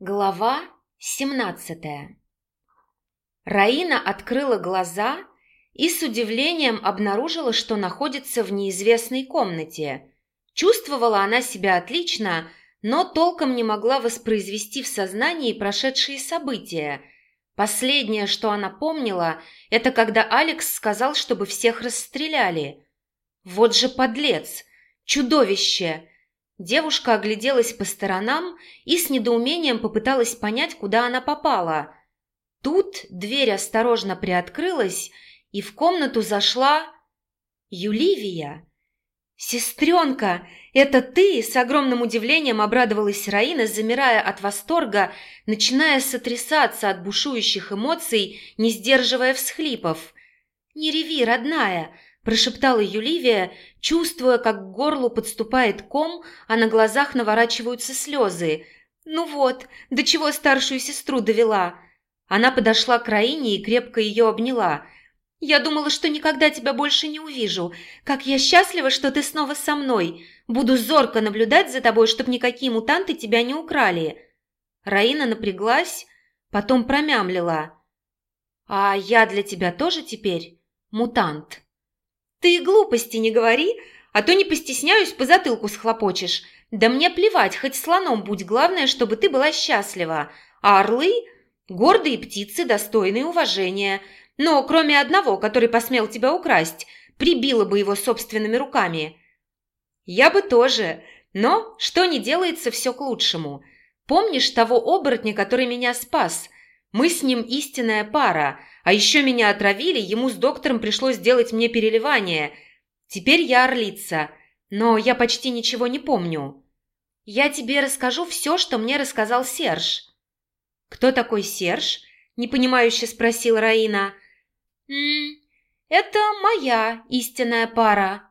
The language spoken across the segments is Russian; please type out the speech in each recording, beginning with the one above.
Глава 17 Раина открыла глаза и с удивлением обнаружила, что находится в неизвестной комнате. Чувствовала она себя отлично, но толком не могла воспроизвести в сознании прошедшие события. Последнее, что она помнила, это когда Алекс сказал, чтобы всех расстреляли. Вот же подлец! Чудовище! Девушка огляделась по сторонам и с недоумением попыталась понять, куда она попала. Тут дверь осторожно приоткрылась, и в комнату зашла Юливия. «Сестренка, это ты?» – с огромным удивлением обрадовалась Раина, замирая от восторга, начиная сотрясаться от бушующих эмоций, не сдерживая всхлипов. «Не реви, родная!» Прошептала Юливия, чувствуя, как к горлу подступает ком, а на глазах наворачиваются слезы. «Ну вот, до чего старшую сестру довела?» Она подошла к Раине и крепко ее обняла. «Я думала, что никогда тебя больше не увижу. Как я счастлива, что ты снова со мной. Буду зорко наблюдать за тобой, чтобы никакие мутанты тебя не украли». Раина напряглась, потом промямлила. «А я для тебя тоже теперь мутант?» «Ты глупости не говори, а то не постесняюсь, по затылку схлопочешь. Да мне плевать, хоть слоном будь, главное, чтобы ты была счастлива. А орлы – гордые птицы, достойные уважения. Но кроме одного, который посмел тебя украсть, прибила бы его собственными руками». «Я бы тоже, но что не делается, все к лучшему. Помнишь того оборотня, который меня спас? Мы с ним истинная пара, а еще меня отравили, ему с доктором пришлось сделать мне переливание. Теперь я орлица, но я почти ничего не помню. Я тебе расскажу все, что мне рассказал Серж». «Кто такой Серж?» – непонимающе спросила Раина. «М это моя истинная пара».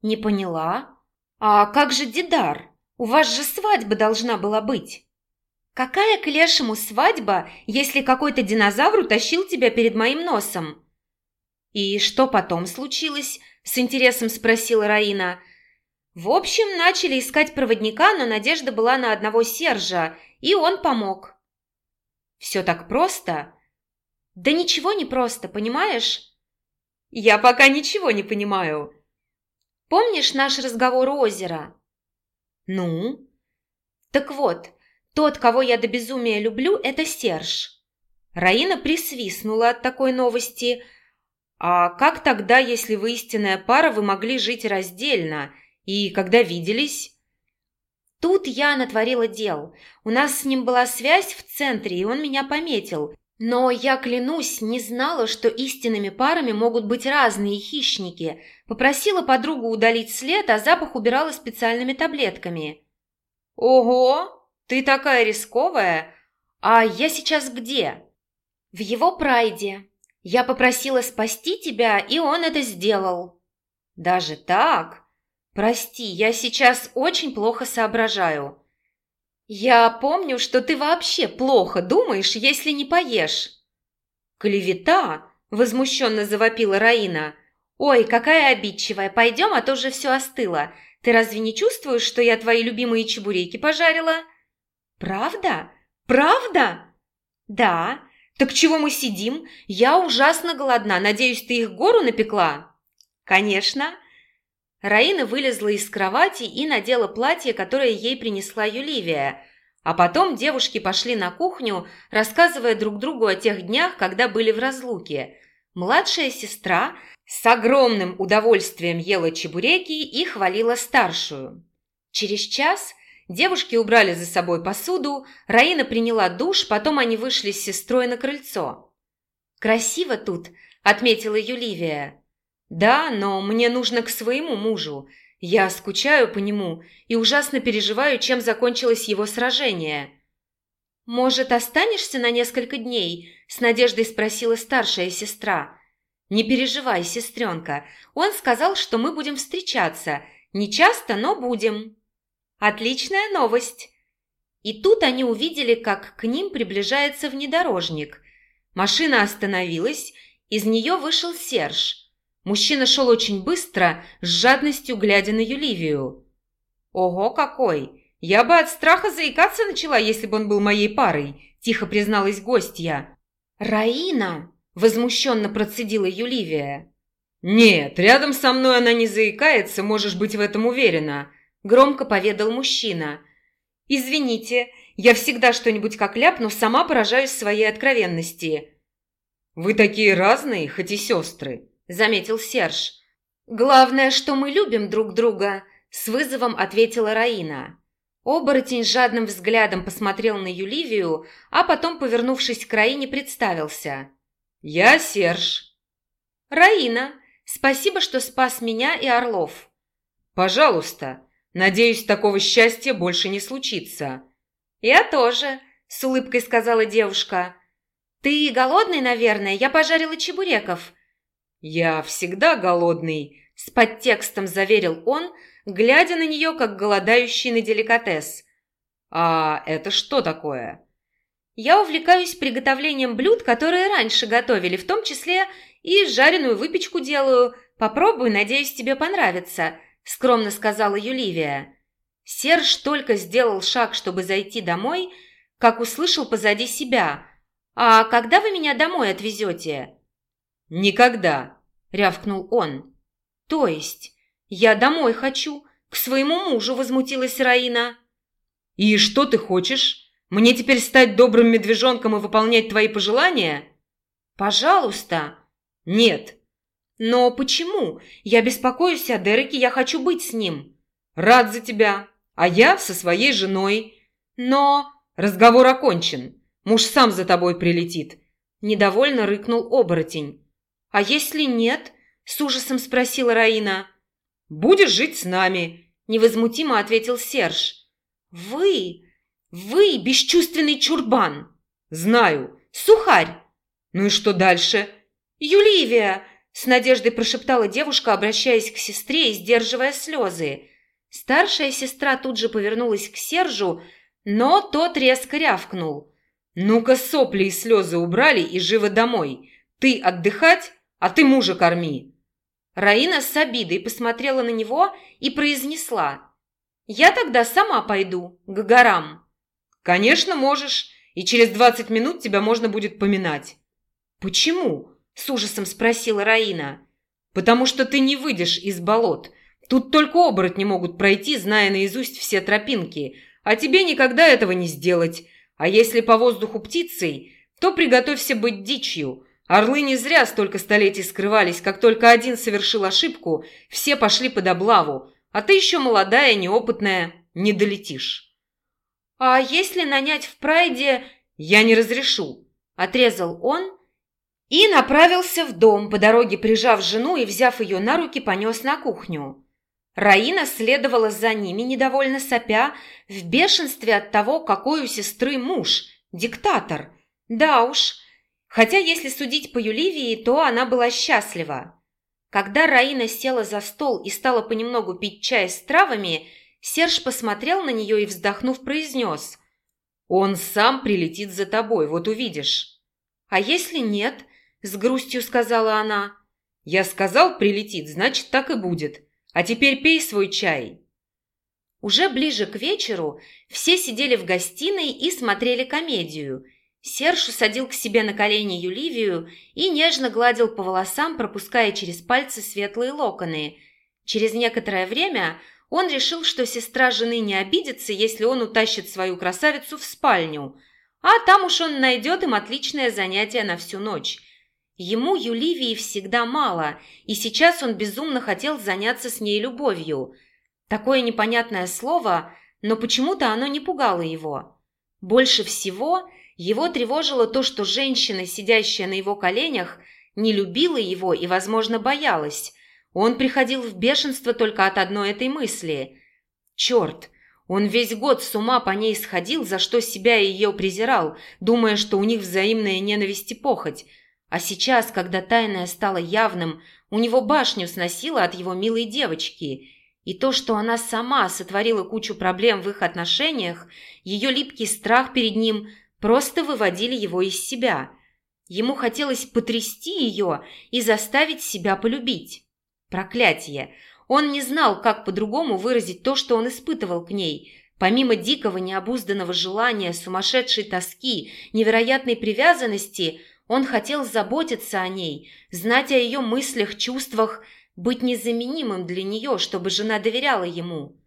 «Не поняла? А как же Дидар? У вас же свадьба должна была быть». «Какая к лешему свадьба, если какой-то динозавр утащил тебя перед моим носом?» «И что потом случилось?» – с интересом спросила Раина. «В общем, начали искать проводника, но надежда была на одного Сержа, и он помог». «Все так просто?» «Да ничего не просто, понимаешь?» «Я пока ничего не понимаю». «Помнишь наш разговор у озера?» «Ну?» «Так вот, тот, кого я до безумия люблю, это Серж». Раина присвистнула от такой новости. «А как тогда, если вы истинная пара, вы могли жить раздельно? И когда виделись?» Тут я натворила дел. У нас с ним была связь в центре, и он меня пометил. Но я, клянусь, не знала, что истинными парами могут быть разные хищники. Попросила подругу удалить след, а запах убирала специальными таблетками. «Ого!» «Ты такая рисковая! А я сейчас где?» «В его прайде. Я попросила спасти тебя, и он это сделал». «Даже так? Прости, я сейчас очень плохо соображаю». «Я помню, что ты вообще плохо думаешь, если не поешь». «Клевета!» – возмущенно завопила Раина. «Ой, какая обидчивая! Пойдем, а то уже все остыло. Ты разве не чувствуешь, что я твои любимые чебуреки пожарила?» «Правда? Правда?» «Да. Так чего мы сидим? Я ужасно голодна. Надеюсь, ты их гору напекла?» «Конечно». Раина вылезла из кровати и надела платье, которое ей принесла Юливия. А потом девушки пошли на кухню, рассказывая друг другу о тех днях, когда были в разлуке. Младшая сестра с огромным удовольствием ела чебуреки и хвалила старшую. Через час Девушки убрали за собой посуду, Раина приняла душ, потом они вышли с сестрой на крыльцо. «Красиво тут», — отметила Юливия. «Да, но мне нужно к своему мужу. Я скучаю по нему и ужасно переживаю, чем закончилось его сражение». «Может, останешься на несколько дней?» – с надеждой спросила старшая сестра. «Не переживай, сестренка. Он сказал, что мы будем встречаться. Не часто, но будем». Отличная новость!» И тут они увидели, как к ним приближается внедорожник. Машина остановилась, из нее вышел Серж. Мужчина шел очень быстро, с жадностью глядя на Юливию. «Ого какой! «Я бы от страха заикаться начала, если бы он был моей парой», – тихо призналась гостья. «Раина!» – возмущенно процедила Юливия. «Нет, рядом со мной она не заикается, можешь быть в этом уверена», – громко поведал мужчина. «Извините, я всегда что-нибудь как ляпну, сама поражаюсь своей откровенности». «Вы такие разные, хоть и сестры», – заметил Серж. «Главное, что мы любим друг друга», – с вызовом ответила Раина. Оборотень жадным взглядом посмотрел на Юливию, а потом, повернувшись к Раине, представился. «Я Серж». «Раина, спасибо, что спас меня и Орлов». «Пожалуйста. Надеюсь, такого счастья больше не случится». «Я тоже», — с улыбкой сказала девушка. «Ты голодный, наверное? Я пожарила чебуреков». «Я всегда голодный», — с подтекстом заверил он, — глядя на нее, как голодающий на деликатес. «А это что такое?» «Я увлекаюсь приготовлением блюд, которые раньше готовили, в том числе и жареную выпечку делаю. Попробуй, надеюсь, тебе понравится», – скромно сказала Юливия. Серж только сделал шаг, чтобы зайти домой, как услышал позади себя. «А когда вы меня домой отвезете?» «Никогда», – рявкнул он. «То есть?» «Я домой хочу, к своему мужу», – возмутилась Раина. «И что ты хочешь? Мне теперь стать добрым медвежонком и выполнять твои пожелания?» «Пожалуйста». «Нет». «Но почему? Я беспокоюсь о Дереке, я хочу быть с ним». «Рад за тебя. А я со своей женой». «Но...» «Разговор окончен. Муж сам за тобой прилетит». Недовольно рыкнул оборотень. «А если нет?» – с ужасом спросила Раина. «Будешь жить с нами», – невозмутимо ответил Серж. «Вы? Вы бесчувственный чурбан!» «Знаю. Сухарь!» «Ну и что дальше?» «Юливия!» – с надеждой прошептала девушка, обращаясь к сестре и сдерживая слезы. Старшая сестра тут же повернулась к Сержу, но тот резко рявкнул. «Ну-ка сопли и слезы убрали и живо домой. Ты отдыхать, а ты мужа корми!» Раина с обидой посмотрела на него и произнесла. «Я тогда сама пойду, к горам». «Конечно, можешь, и через двадцать минут тебя можно будет поминать». «Почему?» – с ужасом спросила Раина. «Потому что ты не выйдешь из болот. Тут только оборотни могут пройти, зная наизусть все тропинки, а тебе никогда этого не сделать. А если по воздуху птицей, то приготовься быть дичью». Орлы не зря столько столетий скрывались. Как только один совершил ошибку, все пошли под облаву. А ты еще молодая, неопытная, не долетишь. «А если нанять в прайде...» «Я не разрешу», — отрезал он и направился в дом, по дороге прижав жену и, взяв ее на руки, понес на кухню. Раина следовала за ними, недовольно сопя, в бешенстве от того, какой у сестры муж, диктатор. Да уж, Хотя, если судить по Юливии, то она была счастлива. Когда Раина села за стол и стала понемногу пить чай с травами, Серж посмотрел на нее и, вздохнув, произнес «Он сам прилетит за тобой, вот увидишь». «А если нет?» – с грустью сказала она. «Я сказал, прилетит, значит, так и будет. А теперь пей свой чай». Уже ближе к вечеру все сидели в гостиной и смотрели комедию – Серж усадил к себе на колени Юливию и нежно гладил по волосам, пропуская через пальцы светлые локоны. Через некоторое время он решил, что сестра жены не обидится, если он утащит свою красавицу в спальню, а там уж он найдет им отличное занятие на всю ночь. Ему Юливии всегда мало, и сейчас он безумно хотел заняться с ней любовью. Такое непонятное слово, но почему-то оно не пугало его. Больше всего – его тревожило то, что женщина, сидящая на его коленях, не любила его и, возможно, боялась. Он приходил в бешенство только от одной этой мысли. Черт! Он весь год с ума по ней сходил, за что себя и ее презирал, думая, что у них взаимная ненависть и похоть. А сейчас, когда тайное стало явным, у него башню сносило от его милой девочки. И то, что она сама сотворила кучу проблем в их отношениях, ее липкий страх перед ним – просто выводили его из себя. Ему хотелось потрясти ее и заставить себя полюбить. Проклятие! Он не знал, как по-другому выразить то, что он испытывал к ней. Помимо дикого необузданного желания, сумасшедшей тоски, невероятной привязанности, он хотел заботиться о ней, знать о ее мыслях, чувствах, быть незаменимым для нее, чтобы жена доверяла ему.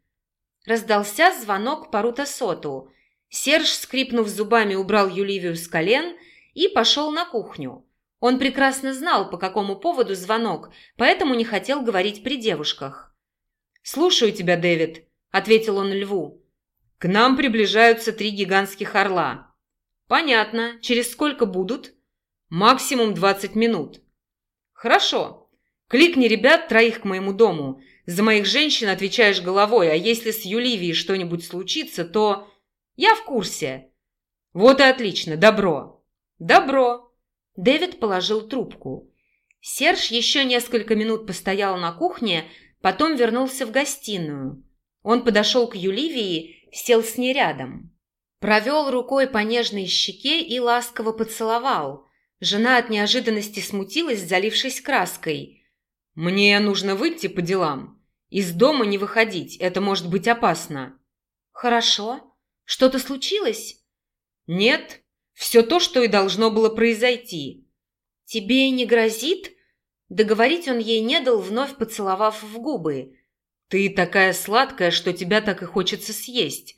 Раздался звонок по рутасоту. Серж, скрипнув зубами, убрал Юливию с колен и пошел на кухню. Он прекрасно знал, по какому поводу звонок, поэтому не хотел говорить при девушках. «Слушаю тебя, Дэвид», — ответил он льву. «К нам приближаются три гигантских орла». «Понятно. Через сколько будут?» «Максимум двадцать минут». «Хорошо. Кликни ребят троих к моему дому. За моих женщин отвечаешь головой, а если с Юливией что-нибудь случится, то...» «Я в курсе». «Вот и отлично. Добро». «Добро». Дэвид положил трубку. Серж еще несколько минут постоял на кухне, потом вернулся в гостиную. Он подошел к Юливии, сел с ней рядом. Провел рукой по нежной щеке и ласково поцеловал. Жена от неожиданности смутилась, залившись краской. «Мне нужно выйти по делам. Из дома не выходить, это может быть опасно». «Хорошо. Что-то случилось?» «Нет, все то, что и должно было произойти. Тебе не грозит? Договорить он ей не дал, вновь поцеловав в губы. Ты такая сладкая, что тебя так и хочется съесть.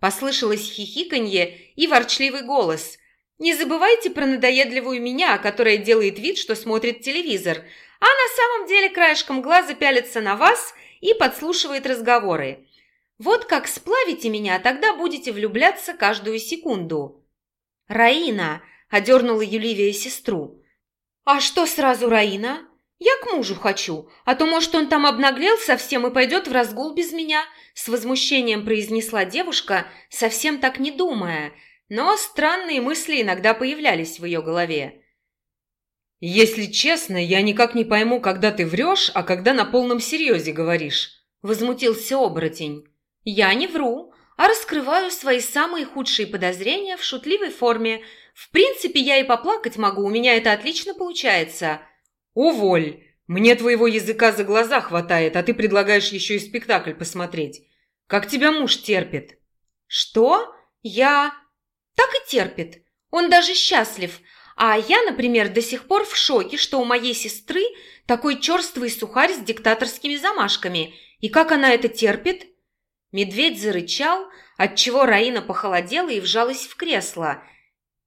Послышалось хихиканье и ворчливый голос. Не забывайте про надоедливую меня, которая делает вид, что смотрит телевизор, а на самом деле краешком глаза пялится на вас и подслушивает разговоры. Вот как сплавите меня, тогда будете влюбляться каждую секунду. «Раина!» – одернула Юливия сестру. «А что сразу Раина? Я к мужу хочу, а то, может, он там обнаглел совсем и пойдет в разгул без меня», – с возмущением произнесла девушка, совсем так не думая, но странные мысли иногда появлялись в ее голове. «Если честно, я никак не пойму, когда ты врешь, а когда на полном серьезе говоришь», – возмутился оборотень. «Я не вру а раскрываю свои самые худшие подозрения в шутливой форме. В принципе, я и поплакать могу, у меня это отлично получается. Уволь! Мне твоего языка за глаза хватает, а ты предлагаешь еще и спектакль посмотреть. Как тебя муж терпит? Что? Я... Так и терпит. Он даже счастлив. А я, например, до сих пор в шоке, что у моей сестры такой черствый сухарь с диктаторскими замашками. И как она это терпит? Медведь зарычал, отчего Раина похолодела и вжалась в кресло.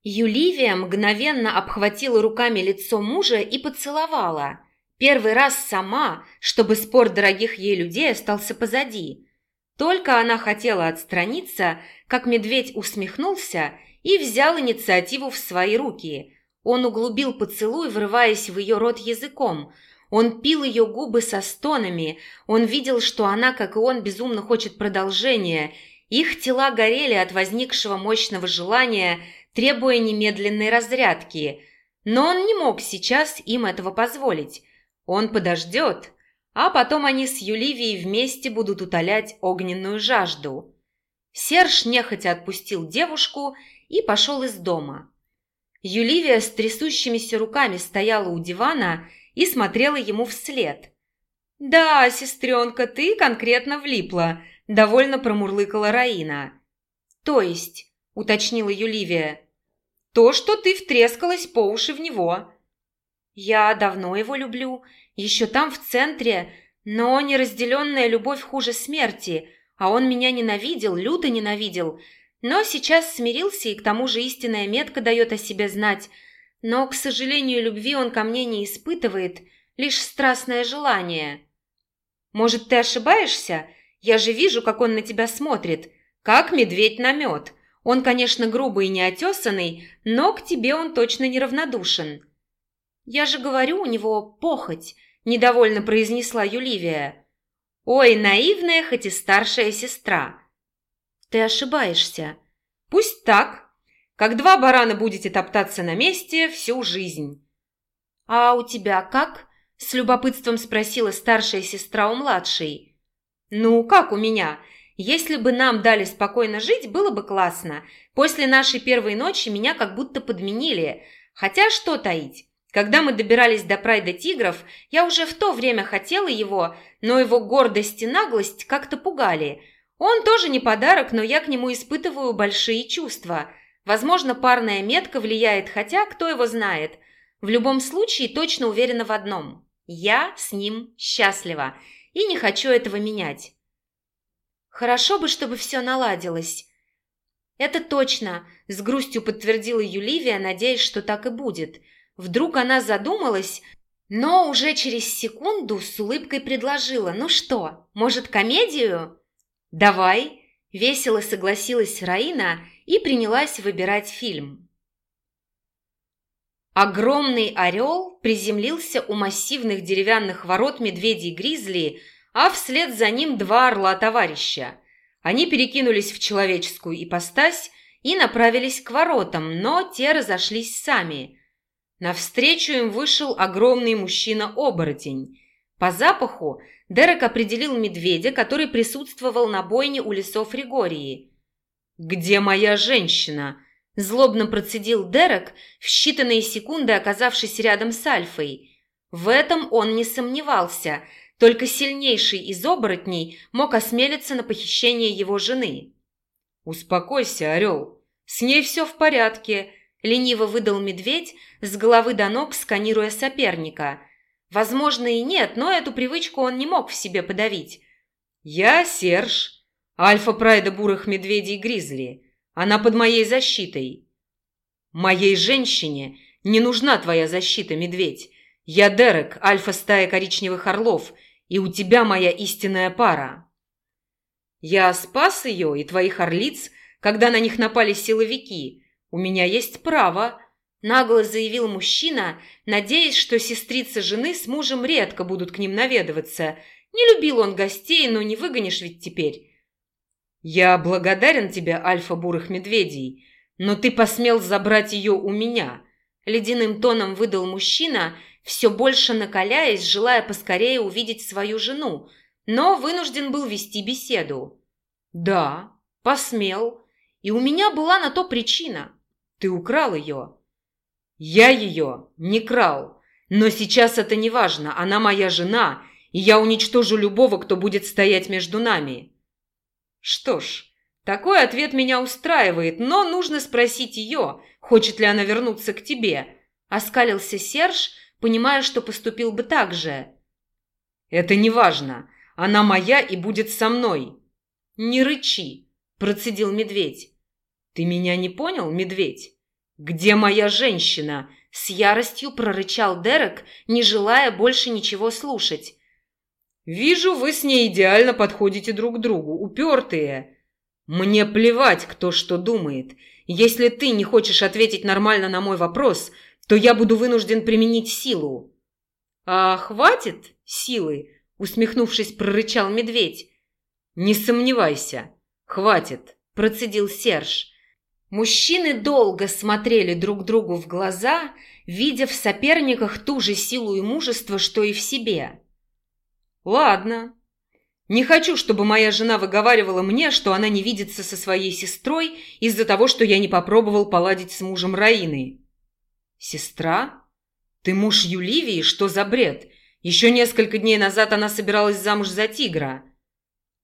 Юливия мгновенно обхватила руками лицо мужа и поцеловала. Первый раз сама, чтобы спор дорогих ей людей остался позади. Только она хотела отстраниться, как медведь усмехнулся и взял инициативу в свои руки. Он углубил поцелуй, врываясь в ее рот языком – он пил ее губы со стонами, он видел, что она, как и он, безумно хочет продолжения. Их тела горели от возникшего мощного желания, требуя немедленной разрядки. Но он не мог сейчас им этого позволить. Он подождет, а потом они с Юливией вместе будут утолять огненную жажду. Серж нехотя отпустил девушку и пошел из дома. Юливия с трясущимися руками стояла у дивана и смотрела ему вслед. «Да, сестренка, ты конкретно влипла», – довольно промурлыкала Раина. «То есть?» – уточнила Юливия. «То, что ты втрескалась по уши в него». «Я давно его люблю, еще там в центре, но неразделенная любовь хуже смерти, а он меня ненавидел, люто ненавидел, но сейчас смирился и к тому же истинная метка дает о себе знать – но, к сожалению, любви он ко мне не испытывает, лишь страстное желание. Может, ты ошибаешься? Я же вижу, как он на тебя смотрит, как медведь на мед. Он, конечно, грубый и неотесанный, но к тебе он точно неравнодушен. Я же говорю, у него похоть, недовольно произнесла Юливия. Ой, наивная, хоть и старшая сестра. Ты ошибаешься. Пусть так, как два барана будете топтаться на месте всю жизнь». «А у тебя как?» – с любопытством спросила старшая сестра у младшей. «Ну, как у меня? Если бы нам дали спокойно жить, было бы классно. После нашей первой ночи меня как будто подменили. Хотя что таить?» Когда мы добирались до прайда тигров, я уже в то время хотела его, но его гордость и наглость как-то пугали. Он тоже не подарок, но я к нему испытываю большие чувства. Возможно, парная метка влияет, хотя кто его знает. В любом случае, точно уверена в одном. Я с ним счастлива и не хочу этого менять. Хорошо бы, чтобы все наладилось. Это точно, с грустью подтвердила Юливия, надеясь, что так и будет. Вдруг она задумалась, но уже через секунду с улыбкой предложила. «Ну что, может, комедию?» «Давай!» – весело согласилась Раина и принялась выбирать фильм. Огромный орел приземлился у массивных деревянных ворот медведей-гризли, а вслед за ним два орла-товарища. Они перекинулись в человеческую ипостась и направились к воротам, но те разошлись сами. Навстречу им вышел огромный мужчина-оборотень. По запаху Дерек определил медведя, который присутствовал на бойне у лесов Ригории. «Где моя женщина?» – злобно процедил Дерек, в считанные секунды оказавшись рядом с Альфой. В этом он не сомневался, только сильнейший из оборотней мог осмелиться на похищение его жены. «Успокойся, орел, с ней все в порядке», – лениво выдал медведь, с головы до ног сканируя соперника – Возможно, и нет, но эту привычку он не мог в себе подавить. «Я Серж, альфа-прайда бурых медведей Гризли. Она под моей защитой». «Моей женщине не нужна твоя защита, медведь. Я Дерек, альфа-стая коричневых орлов, и у тебя моя истинная пара». «Я спас ее и твоих орлиц, когда на них напали силовики. У меня есть право», Нагло заявил мужчина, надеясь, что сестрица жены с мужем редко будут к ним наведываться. Не любил он гостей, но не выгонишь ведь теперь. «Я благодарен тебе, альфа бурых медведей, но ты посмел забрать ее у меня», — ледяным тоном выдал мужчина, все больше накаляясь, желая поскорее увидеть свою жену, но вынужден был вести беседу. «Да, посмел, и у меня была на то причина. Ты украл ее». Я ее не крал. Но сейчас это не важно. Она моя жена, и я уничтожу любого, кто будет стоять между нами. Что ж, такой ответ меня устраивает, но нужно спросить ее, хочет ли она вернуться к тебе. Оскалился Серж, понимая, что поступил бы так же. Это не важно. Она моя и будет со мной. Не рычи, процедил медведь. Ты меня не понял, медведь? «Где моя женщина?» – с яростью прорычал Дерек, не желая больше ничего слушать. «Вижу, вы с ней идеально подходите друг к другу, упертые. Мне плевать, кто что думает. Если ты не хочешь ответить нормально на мой вопрос, то я буду вынужден применить силу». «А хватит силы?» – усмехнувшись, прорычал медведь. «Не сомневайся, хватит», – процедил Серж. Мужчины долго смотрели друг другу в глаза, видя в соперниках ту же силу и мужество, что и в себе. «Ладно. Не хочу, чтобы моя жена выговаривала мне, что она не видится со своей сестрой из-за того, что я не попробовал поладить с мужем Раины». «Сестра? Ты муж Юливии? Что за бред? Еще несколько дней назад она собиралась замуж за тигра».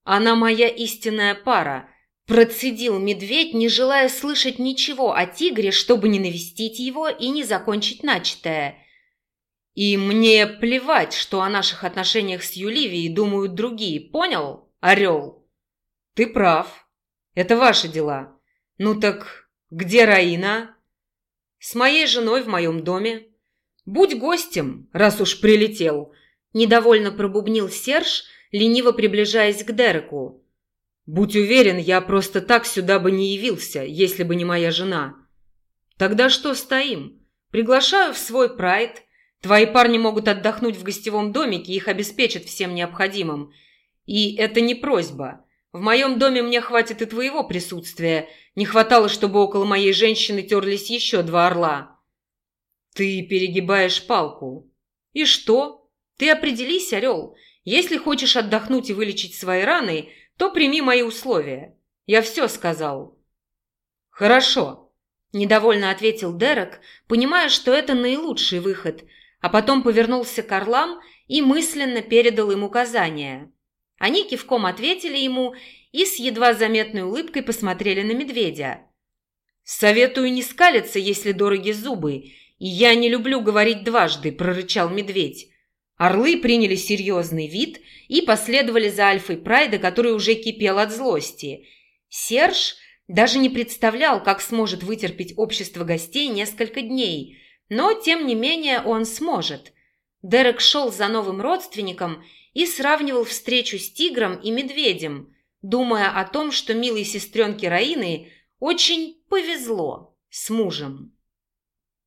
«Она моя истинная пара», Процедил медведь, не желая слышать ничего о тигре, чтобы не навестить его и не закончить начатое. И мне плевать, что о наших отношениях с Юливией думают другие, понял, орел? Ты прав. Это ваши дела. Ну так где Раина? С моей женой в моем доме. Будь гостем, раз уж прилетел. Недовольно пробубнил Серж, лениво приближаясь к Дереку. Будь уверен, я просто так сюда бы не явился, если бы не моя жена. Тогда что стоим? Приглашаю в свой прайд. Твои парни могут отдохнуть в гостевом домике, их обеспечат всем необходимым. И это не просьба. В моем доме мне хватит и твоего присутствия. Не хватало, чтобы около моей женщины терлись еще два орла. Ты перегибаешь палку. И что? Ты определись, орел. Если хочешь отдохнуть и вылечить свои раны, то прими мои условия. Я все сказал». «Хорошо», – недовольно ответил Дерек, понимая, что это наилучший выход, а потом повернулся к орлам и мысленно передал им указания. Они кивком ответили ему и с едва заметной улыбкой посмотрели на медведя. «Советую не скалиться, если дороги зубы, и я не люблю говорить дважды», – прорычал медведь. Орлы приняли серьезный вид и последовали за Альфой Прайда, который уже кипел от злости. Серж даже не представлял, как сможет вытерпеть общество гостей несколько дней, но, тем не менее, он сможет. Дерек шел за новым родственником и сравнивал встречу с тигром и медведем, думая о том, что милой сестренке Раины очень повезло с мужем.